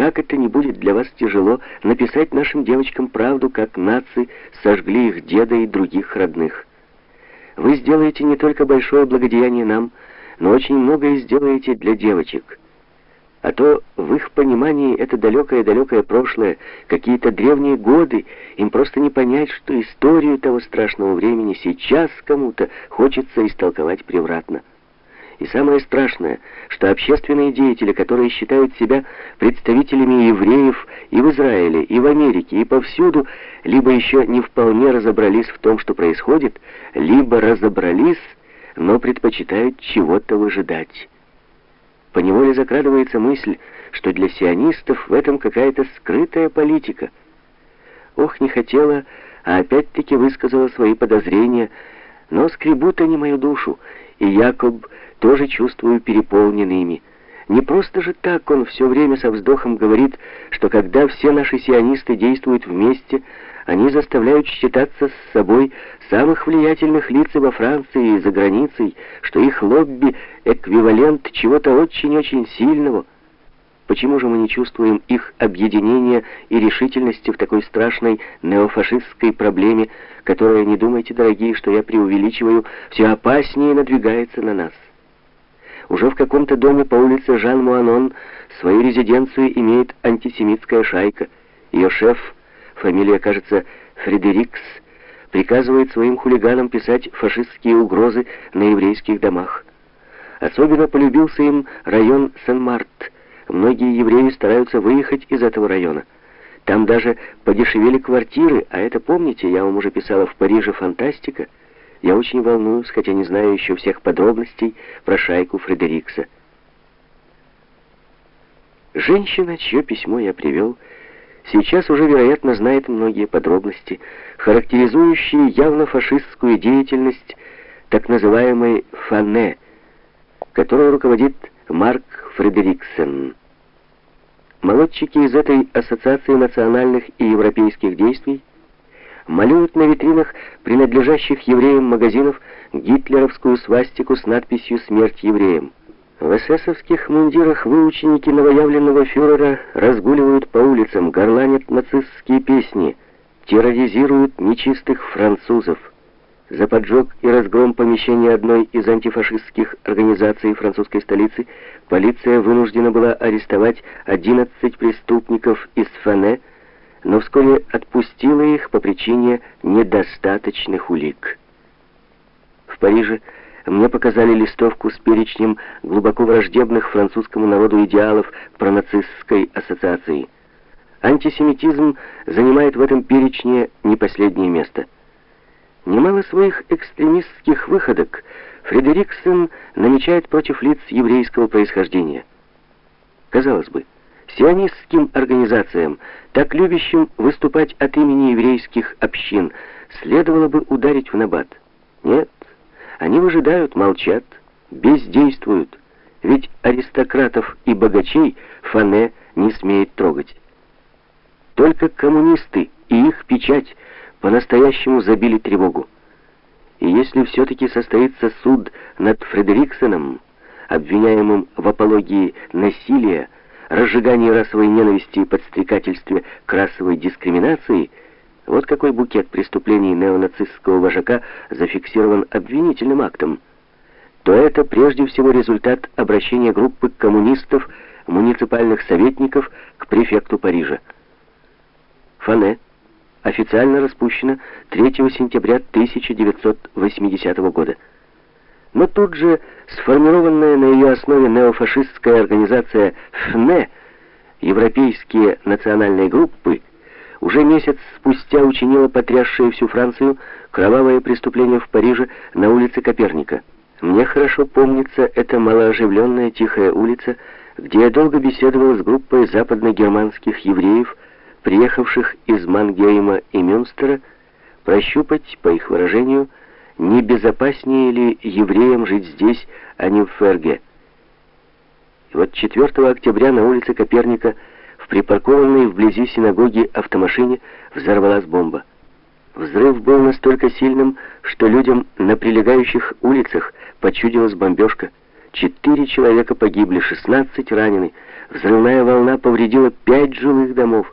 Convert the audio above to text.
как это не будет для вас тяжело написать нашим девочкам правду, как нации сожгли их деда и других родных. Вы сделаете не только большое благодеяние нам, но очень многое сделаете для девочек. А то в их понимании это далекое-далекое прошлое, какие-то древние годы, им просто не понять, что историю того страшного времени сейчас кому-то хочется истолковать превратно. И самое страшное, что общественные деятели, которые считают себя представителями евреев и в Израиле, и в Америке, и повсюду, либо еще не вполне разобрались в том, что происходит, либо разобрались, но предпочитают чего-то выжидать. Поневоле закрадывается мысль, что для сионистов в этом какая-то скрытая политика. Ох, не хотела, а опять-таки высказала свои подозрения, но скребут они мою душу, и Якоб тоже чувствую переполненными. Не просто же так он все время со вздохом говорит, что когда все наши сионисты действуют вместе, они заставляют считаться с собой самых влиятельных лиц во Франции и за границей, что их лобби — эквивалент чего-то очень-очень сильного. Почему же мы не чувствуем их объединения и решительности в такой страшной неофашистской проблеме, которая, не думайте, дорогие, что я преувеличиваю, все опаснее надвигается на нас? Уже в каком-то доме по улице Жан-Муанон свою резиденцию имеет антисемитская шайка. Ее шеф, фамилия, кажется, Фредерикс, приказывает своим хулиганам писать фашистские угрозы на еврейских домах. Особенно полюбился им район Сен-Март. Многие евреи стараются выехать из этого района. Там даже подешевели квартиры, а это, помните, я вам уже писала в Париже «Фантастика», я очень волнуюсь, хотя не знаю еще всех подробностей про шайку Фредерикса. Женщина, чье письмо я привел, сейчас уже, вероятно, знает многие подробности, характеризующие явно фашистскую деятельность так называемой «фане», которой руководит Марк Фредериксен. Молодчики из этой Ассоциации национальных и европейских действий малюют на витринах принадлежащих евреям магазинов гитлеровскую свастику с надписью «Смерть евреям». В эсэсовских мундирах выученики новоявленного фюрера разгуливают по улицам, горланят нацистские песни, терроризируют нечистых французов. За поджог и разгром помещения одной из антифашистских организаций французской столицы полиция вынуждена была арестовать 11 преступников из Фане, но вскоре отпустила их по причине недостаточных улик. В Париже мне показали листовку с перечнем глубоко враждебных французскому народу идеалов пронацистской ассоциации. Антисемитизм занимает в этом перечне не последнее место. Немало своих экстремистских выходок Фредериксон намечает против лиц еврейского происхождения. Казалось бы, сионистским организациям, так любящим выступать от имени еврейских общин, следовало бы ударить в набат. Нет, они выжидают, молчат, бездействуют, ведь аристократов и богачей Фане не смеет трогать. Только коммунисты и их печать по-настоящему забили тревогу. И если все-таки состоится суд над Фредериксоном, обвиняемым в апологии насилия, разжигании расовой ненависти и подстрекательстве к расовой дискриминации, вот какой букет преступлений неонацистского вожака зафиксирован обвинительным актом, то это прежде всего результат обращения группы коммунистов, муниципальных советников к префекту Парижа. Фане официально распущена 3 сентября 1980 года. Но тут же сформированная на ее основе неофашистская организация ФНЕ, Европейские национальные группы, уже месяц спустя учинила потрясшее всю Францию кровавое преступление в Париже на улице Коперника. Мне хорошо помнится эта малооживленная тихая улица, где я долго беседовал с группой западногерманских евреев, приехавших из Мангейма и Мюнстера, прощупать, по их выражению, не безопаснее ли евреям жить здесь, а не в Ферге. И вот 4 октября на улице Коперника в припаркованной вблизи синагоги автомашине взорвалась бомба. Взрыв был настолько сильным, что людям на прилегающих улицах почудилась бомбежка. Четыре человека погибли, 16 ранены. Взрывная волна повредила пять жилых домов.